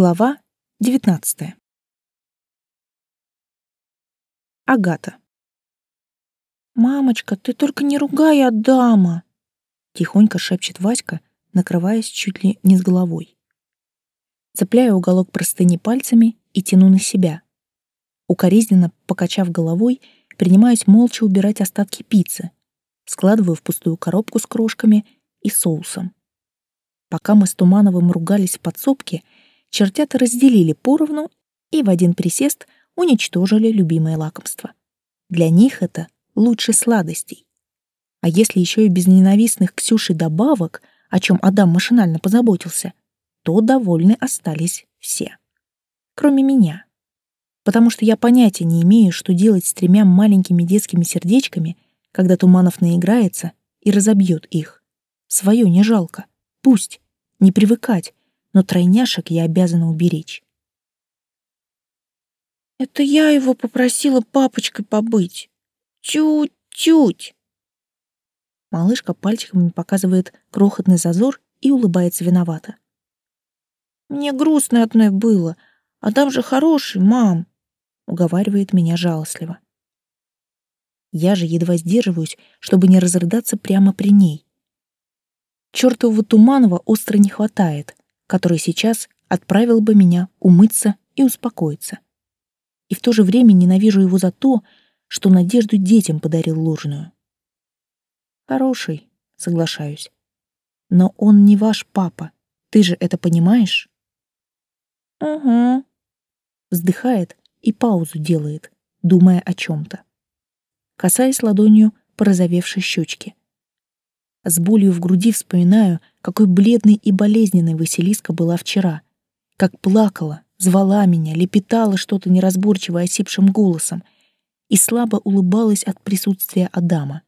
Глава 19. Агата. «Мамочка, ты только не ругай Адама!» Тихонько шепчет Васька, накрываясь чуть ли не с головой. Цепляю уголок простыни пальцами и тяну на себя. Укоризненно покачав головой, принимаюсь молча убирать остатки пиццы, складываю в пустую коробку с крошками и соусом. Пока мы с Тумановым ругались в подсобке — чертята разделили поровну и в один присест уничтожили любимое лакомство. Для них это лучше сладостей. А если еще и без ненавистных Ксюши добавок, о чем Адам машинально позаботился, то довольны остались все. Кроме меня. Потому что я понятия не имею, что делать с тремя маленькими детскими сердечками, когда Туманов наиграется и разобьет их. Своё не жалко. Пусть. Не привыкать но тройняшек я обязана уберечь. Это я его попросила папочкой побыть. Чуть-чуть. Малышка пальчиками показывает крохотный зазор и улыбается виновато. Мне грустно одной было, а там же хороший, мам, уговаривает меня жалостливо. Я же едва сдерживаюсь, чтобы не разрыдаться прямо при ней. Чёртового Туманова остро не хватает, который сейчас отправил бы меня умыться и успокоиться. И в то же время ненавижу его за то, что надежду детям подарил ложную. Хороший, соглашаюсь. Но он не ваш папа. Ты же это понимаешь? Угу. Вздыхает и паузу делает, думая о чем-то. Касаясь ладонью порозовевшей щечки. С болью в груди вспоминаю, какой бледной и болезненной Василиска была вчера. Как плакала, звала меня, лепетала что-то неразборчиво осипшим голосом и слабо улыбалась от присутствия Адама,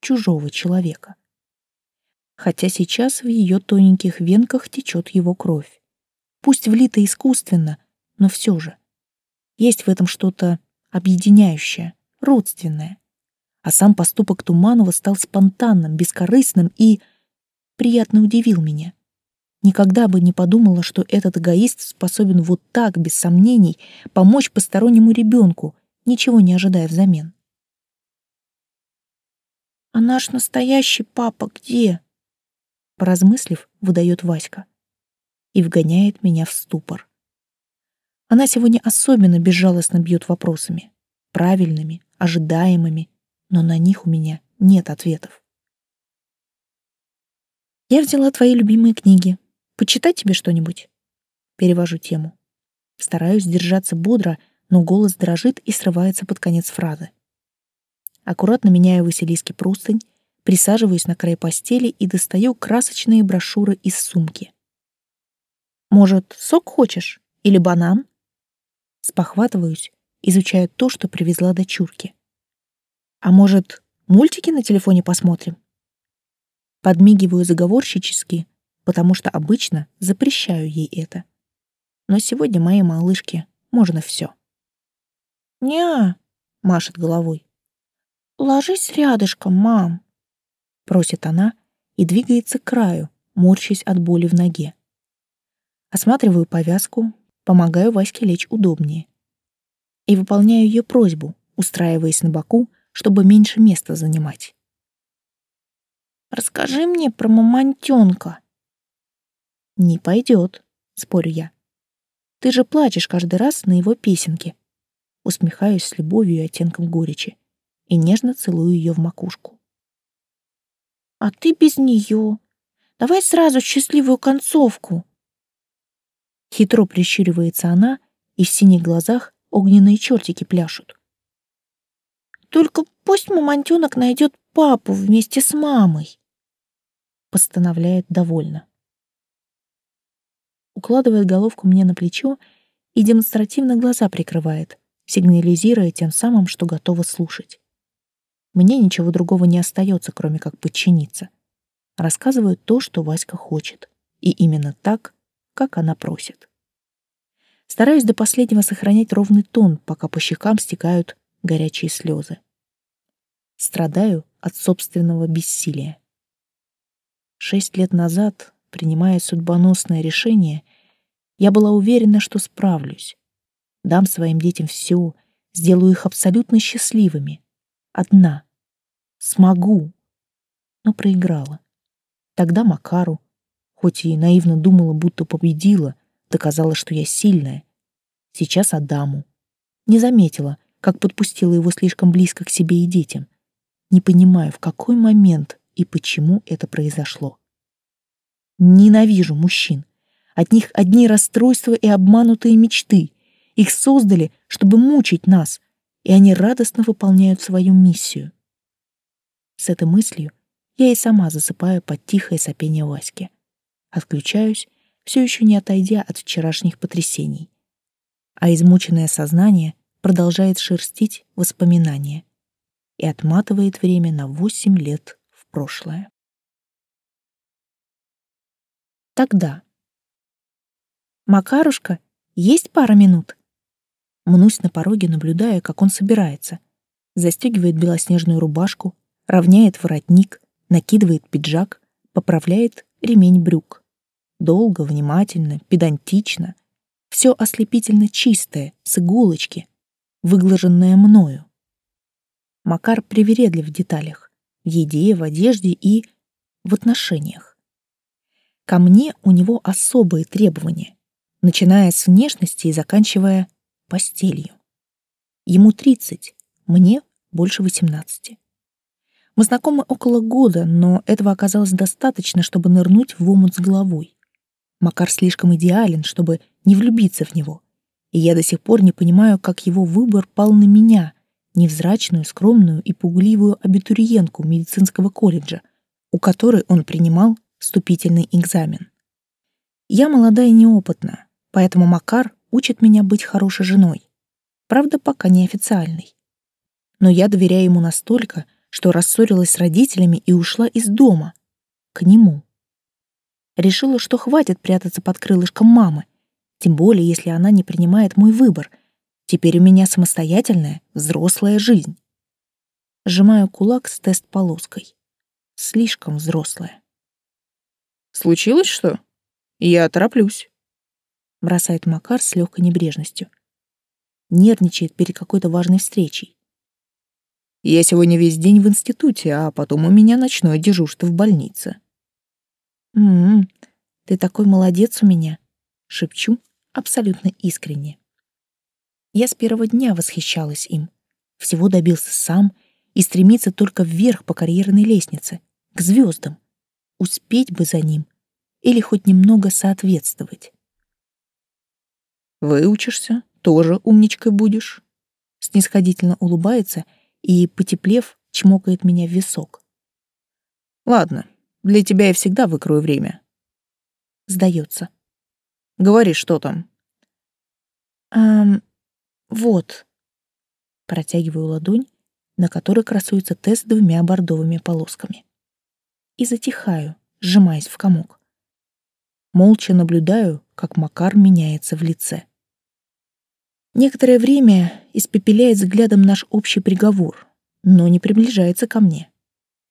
чужого человека. Хотя сейчас в ее тоненьких венках течет его кровь. Пусть влито искусственно, но все же. Есть в этом что-то объединяющее, родственное а сам поступок Туманова стал спонтанным, бескорыстным и приятно удивил меня. Никогда бы не подумала, что этот эгоист способен вот так, без сомнений, помочь постороннему ребенку, ничего не ожидая взамен. «А наш настоящий папа где?» Поразмыслив, выдает Васька и вгоняет меня в ступор. Она сегодня особенно безжалостно бьет вопросами, правильными, ожидаемыми, но на них у меня нет ответов. Я взяла твои любимые книги. Почитать тебе что-нибудь? Перевожу тему. Стараюсь держаться бодро, но голос дрожит и срывается под конец фразы. Аккуратно меняю Василиски простынь, присаживаюсь на край постели и достаю красочные брошюры из сумки. «Может, сок хочешь? Или банан?» Спохватываюсь, изучая то, что привезла дочурки. А может, мультики на телефоне посмотрим? Подмигиваю заговорщически, потому что обычно запрещаю ей это. Но сегодня моей малышке можно все. «Не-а», машет головой. «Ложись рядышком, мам», — просит она и двигается к краю, морщась от боли в ноге. Осматриваю повязку, помогаю Ваське лечь удобнее. И выполняю ее просьбу, устраиваясь на боку, чтобы меньше места занимать. «Расскажи мне про мамонтёнка». «Не пойдет», — спорю я. «Ты же плачешь каждый раз на его песенке». Усмехаюсь с любовью и оттенком горечи и нежно целую ее в макушку. «А ты без нее. Давай сразу счастливую концовку». Хитро прищуривается она, и в синих глазах огненные чертики пляшут. Только пусть мамонтенок найдет папу вместе с мамой. Постановляет довольно. Укладывает головку мне на плечо и демонстративно глаза прикрывает, сигнализируя тем самым, что готова слушать. Мне ничего другого не остается, кроме как подчиниться. Рассказываю то, что Васька хочет, и именно так, как она просит. Стараюсь до последнего сохранять ровный тон, пока по щекам стекают горячие слезы. Страдаю от собственного бессилия. Шесть лет назад, принимая судьбоносное решение, Я была уверена, что справлюсь. Дам своим детям все, сделаю их абсолютно счастливыми. Одна. Смогу. Но проиграла. Тогда Макару, хоть и наивно думала, будто победила, доказала, что я сильная. Сейчас Адаму. Не заметила, как подпустила его слишком близко к себе и детям. Не понимаю, в какой момент и почему это произошло. Ненавижу мужчин. От них одни расстройства и обманутые мечты. Их создали, чтобы мучить нас, и они радостно выполняют свою миссию. С этой мыслью я и сама засыпаю под тихое сопение Васьки. Отключаюсь, все еще не отойдя от вчерашних потрясений. А измученное сознание продолжает шерстить воспоминания и отматывает время на восемь лет в прошлое. Тогда. «Макарушка, есть пара минут?» Мнусь на пороге, наблюдая, как он собирается. Застегивает белоснежную рубашку, равняет воротник, накидывает пиджак, поправляет ремень брюк. Долго, внимательно, педантично. Все ослепительно чистое, с иголочки, выглаженное мною. Макар привередлив в деталях, в еде, в одежде и в отношениях. Ко мне у него особые требования, начиная с внешности и заканчивая постелью. Ему 30, мне больше 18. Мы знакомы около года, но этого оказалось достаточно, чтобы нырнуть в омут с головой. Макар слишком идеален, чтобы не влюбиться в него. И я до сих пор не понимаю, как его выбор пал на меня, невзрачную, скромную и пугливую абитуриентку медицинского колледжа, у которой он принимал вступительный экзамен. Я молода и неопытна, поэтому Макар учит меня быть хорошей женой. Правда, пока неофициальной. Но я доверяю ему настолько, что рассорилась с родителями и ушла из дома. К нему. Решила, что хватит прятаться под крылышком мамы, тем более, если она не принимает мой выбор. Теперь у меня самостоятельная, взрослая жизнь. Сжимаю кулак с тест-полоской. Слишком взрослая. «Случилось что? Я тороплюсь» бросает Макар с легкой небрежностью. Нервничает перед какой-то важной встречей. Я сегодня весь день в институте, а потом у меня ночное дежурство в больнице. «М-м, ты такой молодец у меня», — шепчу абсолютно искренне. Я с первого дня восхищалась им. Всего добился сам и стремится только вверх по карьерной лестнице, к звездам. Успеть бы за ним или хоть немного соответствовать. Выучишься, тоже умничкой будешь. Снисходительно улыбается и, потеплев, чмокает меня в висок. Ладно, для тебя я всегда выкрою время. Сдается. Говори, что там. Эм, вот. Протягиваю ладонь, на которой красуется тест двумя бордовыми полосками. И затихаю, сжимаясь в комок. Молча наблюдаю, как Макар меняется в лице. Некоторое время испепеляет взглядом наш общий приговор, но не приближается ко мне.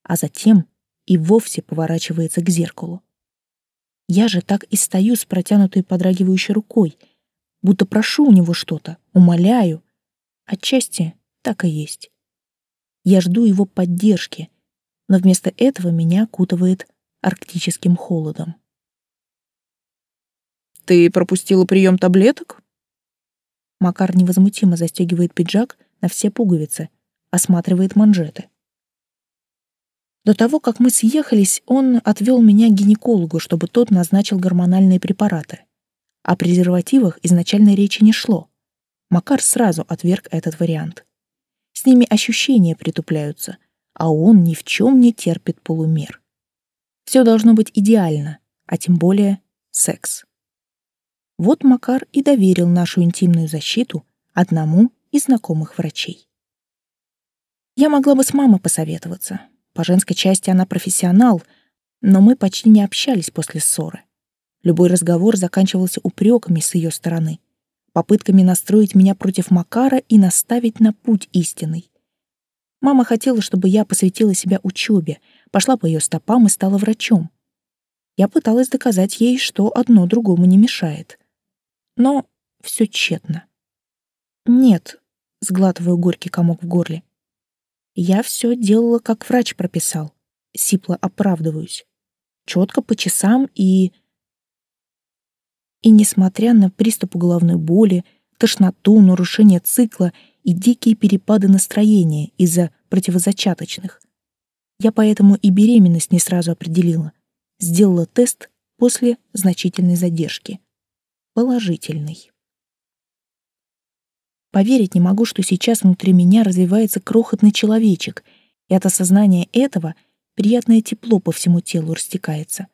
А затем и вовсе поворачивается к зеркалу. Я же так и стою с протянутой подрагивающей рукой, будто прошу у него что-то, умоляю. Отчасти так и есть. Я жду его поддержки, но вместо этого меня окутывает арктическим холодом. «Ты пропустила прием таблеток?» Макар невозмутимо застегивает пиджак на все пуговицы, осматривает манжеты. До того, как мы съехались, он отвел меня к гинекологу, чтобы тот назначил гормональные препараты. О презервативах изначально речи не шло. Макар сразу отверг этот вариант. С ними ощущения притупляются, а он ни в чем не терпит полумер. Все должно быть идеально, а тем более секс. Вот Макар и доверил нашу интимную защиту одному из знакомых врачей. Я могла бы с мамой посоветоваться. По женской части она профессионал, но мы почти не общались после ссоры. Любой разговор заканчивался упреками с ее стороны, попытками настроить меня против Макара и наставить на путь истинный. Мама хотела, чтобы я посвятила себя учебе, пошла по ее стопам и стала врачом. Я пыталась доказать ей, что одно другому не мешает. Но все тщетно. Нет, сглатываю горький комок в горле. Я все делала, как врач прописал. Сипло оправдываюсь. Четко по часам и... И несмотря на приступы головной боли, тошноту, нарушение цикла и дикие перепады настроения из-за противозачаточных, я поэтому и беременность не сразу определила. Сделала тест после значительной задержки. Положительный. Поверить не могу, что сейчас внутри меня развивается крохотный человечек, и от осознания этого приятное тепло по всему телу растекается.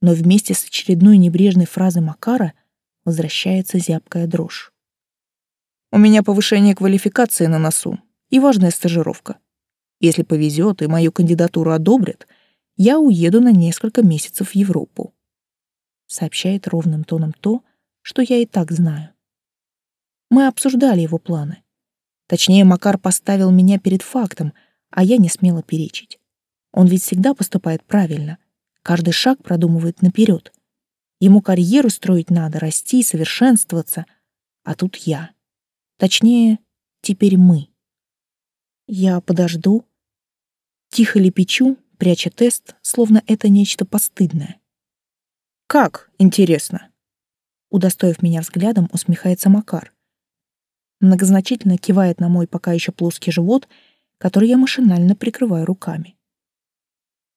Но вместе с очередной небрежной фразой Макара возвращается зябкая дрожь. «У меня повышение квалификации на носу и важная стажировка. Если повезет и мою кандидатуру одобрят, я уеду на несколько месяцев в Европу», сообщает ровным тоном то, что я и так знаю. Мы обсуждали его планы. Точнее, Макар поставил меня перед фактом, а я не смела перечить. Он ведь всегда поступает правильно. Каждый шаг продумывает наперед. Ему карьеру строить надо, расти, совершенствоваться. А тут я. Точнее, теперь мы. Я подожду. Тихо лепечу, пряча тест, словно это нечто постыдное. «Как, интересно?» Удостоив меня взглядом, усмехается Макар многозначительно кивает на мой пока еще плоский живот, который я машинально прикрываю руками.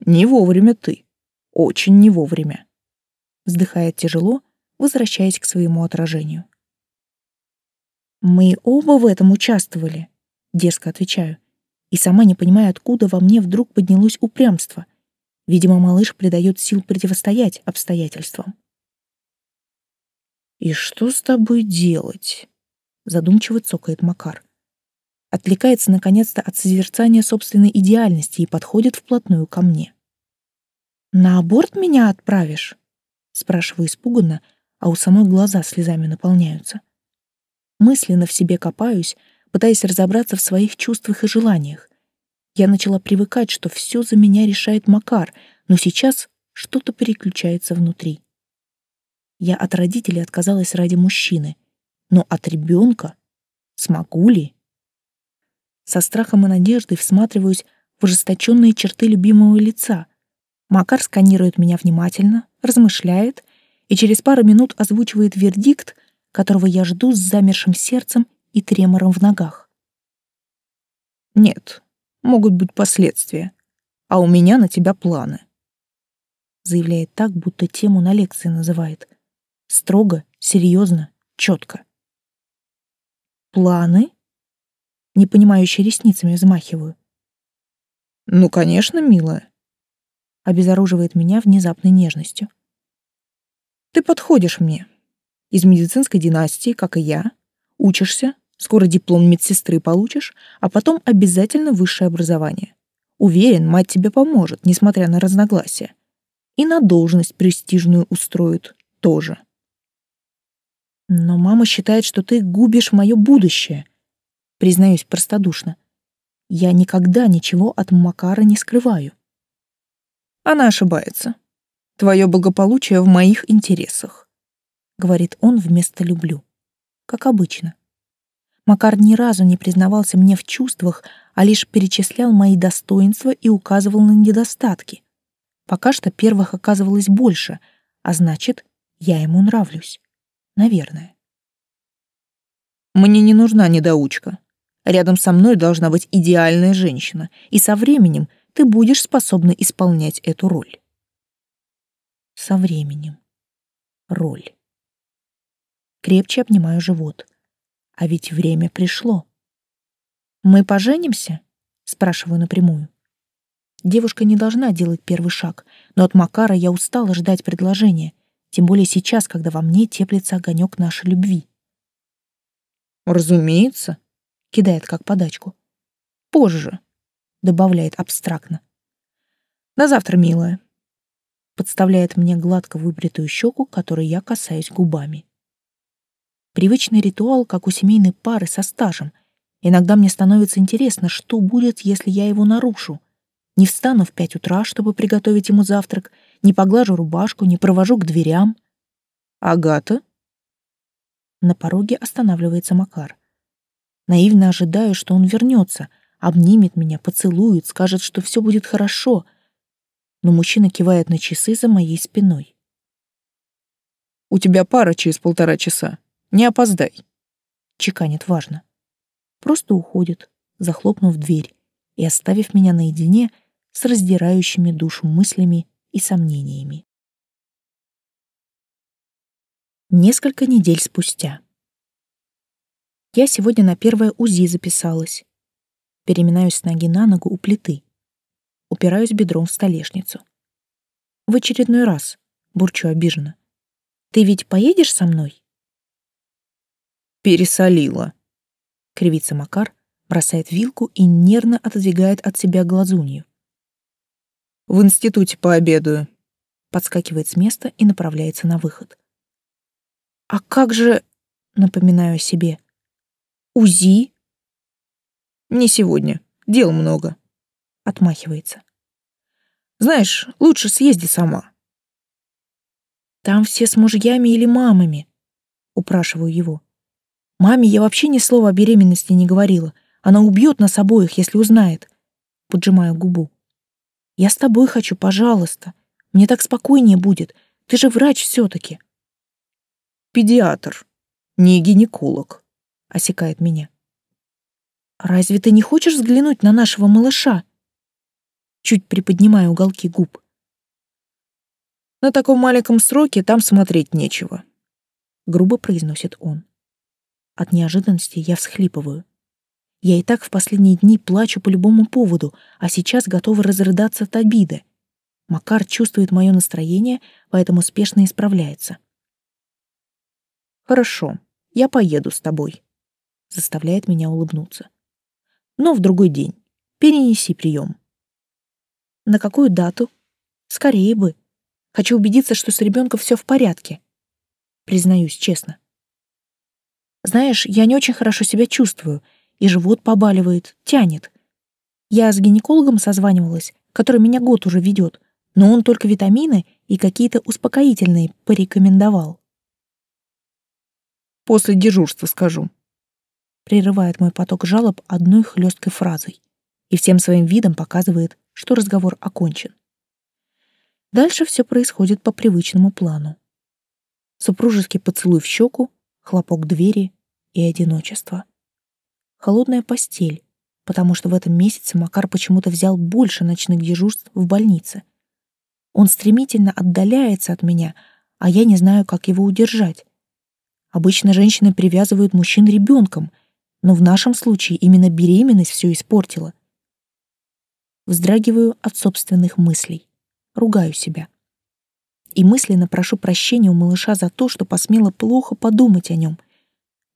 «Не вовремя ты. Очень не вовремя», — вздыхает тяжело, возвращаясь к своему отражению. «Мы оба в этом участвовали», — дерзко отвечаю, и сама не понимаю, откуда во мне вдруг поднялось упрямство. Видимо, малыш придает сил противостоять обстоятельствам. «И что с тобой делать?» Задумчиво цокает Макар. Отвлекается наконец-то от созерцания собственной идеальности и подходит вплотную ко мне. «На аборт меня отправишь?» Спрашиваю испуганно, а у самой глаза слезами наполняются. Мысленно в себе копаюсь, пытаясь разобраться в своих чувствах и желаниях. Я начала привыкать, что все за меня решает Макар, но сейчас что-то переключается внутри. Я от родителей отказалась ради мужчины — но от ребенка смогу ли? Со страхом и надеждой всматриваюсь в ожесточенные черты любимого лица. Макар сканирует меня внимательно, размышляет и через пару минут озвучивает вердикт, которого я жду с замершим сердцем и тремором в ногах. «Нет, могут быть последствия, а у меня на тебя планы», заявляет так, будто тему на лекции называет. Строго, серьезно, четко. Планы? Непонимающе ресницами взмахиваю. Ну, конечно, милая. Обезоруживает меня внезапной нежностью. Ты подходишь мне. Из медицинской династии, как и я. Учишься, скоро диплом медсестры получишь, а потом обязательно высшее образование. Уверен, мать тебе поможет, несмотря на разногласия. И на должность престижную устроит тоже. Но мама считает, что ты губишь мое будущее. Признаюсь простодушно. Я никогда ничего от Макара не скрываю. Она ошибается. Твое благополучие в моих интересах, говорит он вместо люблю. Как обычно. Макар ни разу не признавался мне в чувствах, а лишь перечислял мои достоинства и указывал на недостатки. Пока что первых оказывалось больше, а значит, я ему нравлюсь. Наверное. Мне не нужна недоучка. Рядом со мной должна быть идеальная женщина, и со временем ты будешь способна исполнять эту роль. Со временем. Роль. Крепче обнимаю живот. А ведь время пришло. «Мы поженимся?» — спрашиваю напрямую. Девушка не должна делать первый шаг, но от Макара я устала ждать предложения — тем более сейчас, когда во мне теплится огонек нашей любви. «Разумеется», — кидает как подачку. «Позже», — добавляет абстрактно. «До завтра, милая», — подставляет мне гладко выбритую щеку, которой я касаюсь губами. Привычный ритуал, как у семейной пары со стажем. Иногда мне становится интересно, что будет, если я его нарушу. Не встану в пять утра, чтобы приготовить ему завтрак — не поглажу рубашку, не провожу к дверям. Агата? На пороге останавливается Макар. Наивно ожидаю, что он вернется, обнимет меня, поцелует, скажет, что все будет хорошо. Но мужчина кивает на часы за моей спиной. «У тебя пара через полтора часа. Не опоздай», — чеканит важно. Просто уходит, захлопнув дверь и оставив меня наедине с раздирающими душу мыслями и сомнениями. Несколько недель спустя. Я сегодня на первое УЗИ записалась. Переминаюсь с ноги на ногу у плиты. Упираюсь бедром в столешницу. В очередной раз бурчу обиженно. «Ты ведь поедешь со мной?» «Пересолила», — кривится Макар, бросает вилку и нервно отодвигает от себя глазунью. «В институте пообедаю», — подскакивает с места и направляется на выход. А как же, напоминаю себе, УЗИ? Не сегодня, дел много. Отмахивается. Знаешь, лучше съезди сама. Там все с мужьями или мамами, упрашиваю его. Маме я вообще ни слова о беременности не говорила. Она убьет нас обоих, если узнает. Поджимаю губу. Я с тобой хочу, пожалуйста. Мне так спокойнее будет. Ты же врач все таки педиатр, не гинеколог», — осекает меня. «Разве ты не хочешь взглянуть на нашего малыша?» Чуть приподнимаю уголки губ. «На таком маленьком сроке там смотреть нечего», — грубо произносит он. От неожиданности я всхлипываю. Я и так в последние дни плачу по любому поводу, а сейчас готова разрыдаться от обиды. Макар чувствует мое настроение, поэтому спешно исправляется. Хорошо, я поеду с тобой. Заставляет меня улыбнуться. Но в другой день. Перенеси прием. На какую дату? Скорее бы. Хочу убедиться, что с ребенком все в порядке. Признаюсь честно. Знаешь, я не очень хорошо себя чувствую, и живот побаливает, тянет. Я с гинекологом созванивалась, который меня год уже ведет, но он только витамины и какие-то успокоительные порекомендовал. После дежурства скажу. Прерывает мой поток жалоб одной хлесткой фразой и всем своим видом показывает, что разговор окончен. Дальше все происходит по привычному плану. Супружеский поцелуй в щеку, хлопок двери и одиночество. Холодная постель, потому что в этом месяце Макар почему-то взял больше ночных дежурств в больнице. Он стремительно отдаляется от меня, а я не знаю, как его удержать. Обычно женщины привязывают мужчин ребенком, но в нашем случае именно беременность все испортила. Вздрагиваю от собственных мыслей. Ругаю себя. И мысленно прошу прощения у малыша за то, что посмела плохо подумать о нем.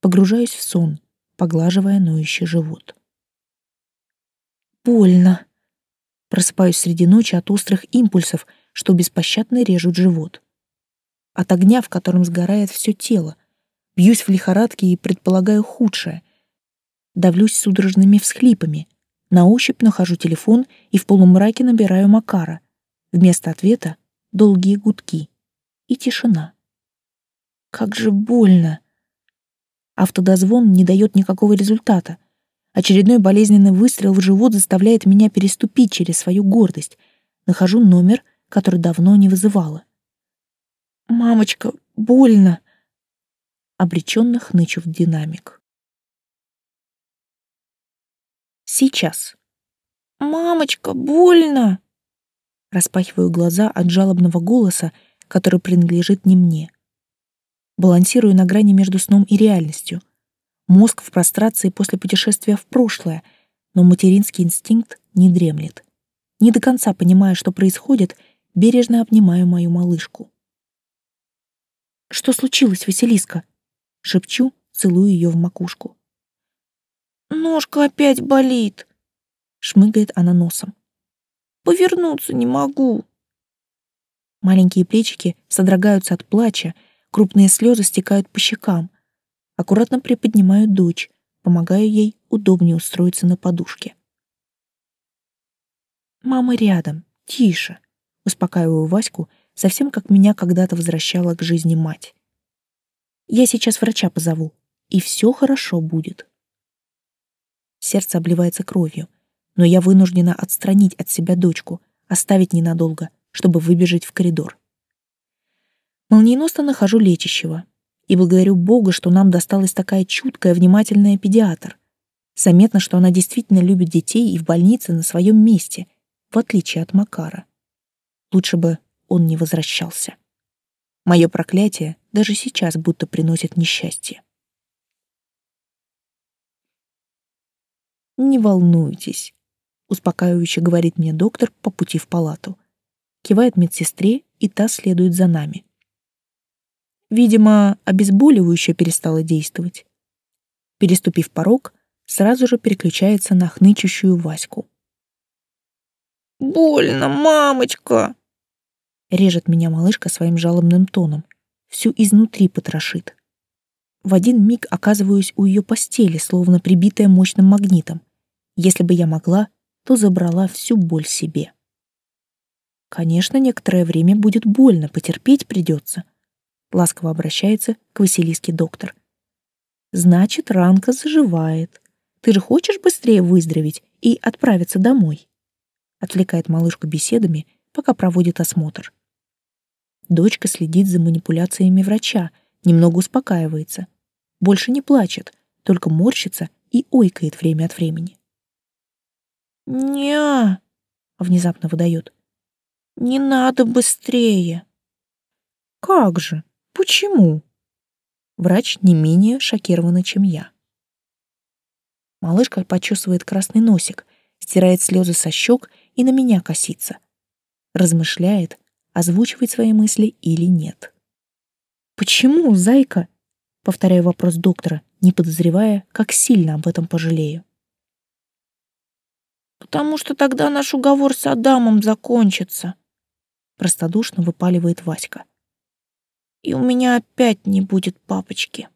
Погружаюсь в сон, поглаживая ноющий живот. Больно. Просыпаюсь среди ночи от острых импульсов, что беспощадно режут живот. От огня, в котором сгорает все тело, Бьюсь в лихорадке и предполагаю худшее. Давлюсь судорожными всхлипами. На ощупь нахожу телефон и в полумраке набираю Макара. Вместо ответа — долгие гудки. И тишина. Как же больно. Автодозвон не дает никакого результата. Очередной болезненный выстрел в живот заставляет меня переступить через свою гордость. Нахожу номер, который давно не вызывала. «Мамочка, больно!» обреченно хнычу в динамик. Сейчас. «Мамочка, больно!» Распахиваю глаза от жалобного голоса, который принадлежит не мне. Балансирую на грани между сном и реальностью. Мозг в прострации после путешествия в прошлое, но материнский инстинкт не дремлет. Не до конца понимая, что происходит, бережно обнимаю мою малышку. «Что случилось, Василиска?» Шепчу, целую ее в макушку. «Ножка опять болит», — шмыгает она носом. «Повернуться не могу». Маленькие плечики содрогаются от плача, крупные слезы стекают по щекам. Аккуратно приподнимаю дочь, помогая ей удобнее устроиться на подушке. «Мама рядом, тише», — успокаиваю Ваську, совсем как меня когда-то возвращала к жизни мать. Я сейчас врача позову, и все хорошо будет. Сердце обливается кровью, но я вынуждена отстранить от себя дочку, оставить ненадолго, чтобы выбежать в коридор. Молниеносно нахожу лечащего и благодарю Бога, что нам досталась такая чуткая, внимательная педиатр. Заметно, что она действительно любит детей и в больнице на своем месте, в отличие от Макара. Лучше бы он не возвращался. Мое проклятие даже сейчас будто приносит несчастье. «Не волнуйтесь», — успокаивающе говорит мне доктор по пути в палату. Кивает медсестре, и та следует за нами. Видимо, обезболивающее перестало действовать. Переступив порог, сразу же переключается на хнычущую Ваську. «Больно, мамочка!» Режет меня малышка своим жалобным тоном, всю изнутри потрошит. В один миг оказываюсь у ее постели, словно прибитая мощным магнитом. Если бы я могла, то забрала всю боль себе. Конечно, некоторое время будет больно, потерпеть придется. Ласково обращается к Василиске доктор. Значит, ранка заживает. Ты же хочешь быстрее выздороветь и отправиться домой? Отвлекает малышку беседами, пока проводит осмотр. Дочка следит за манипуляциями врача, немного успокаивается. Больше не плачет, только морщится и ойкает время от времени. «Не-а!» внезапно выдает. «Не надо быстрее!» «Как же? Почему?» Врач не менее шокирована, чем я. Малышка почесывает красный носик, стирает слезы со щек и на меня косится. Размышляет, озвучивает свои мысли или нет. «Почему, зайка?» — повторяю вопрос доктора, не подозревая, как сильно об этом пожалею потому что тогда наш уговор с Адамом закончится. Простодушно выпаливает Васька. И у меня опять не будет папочки.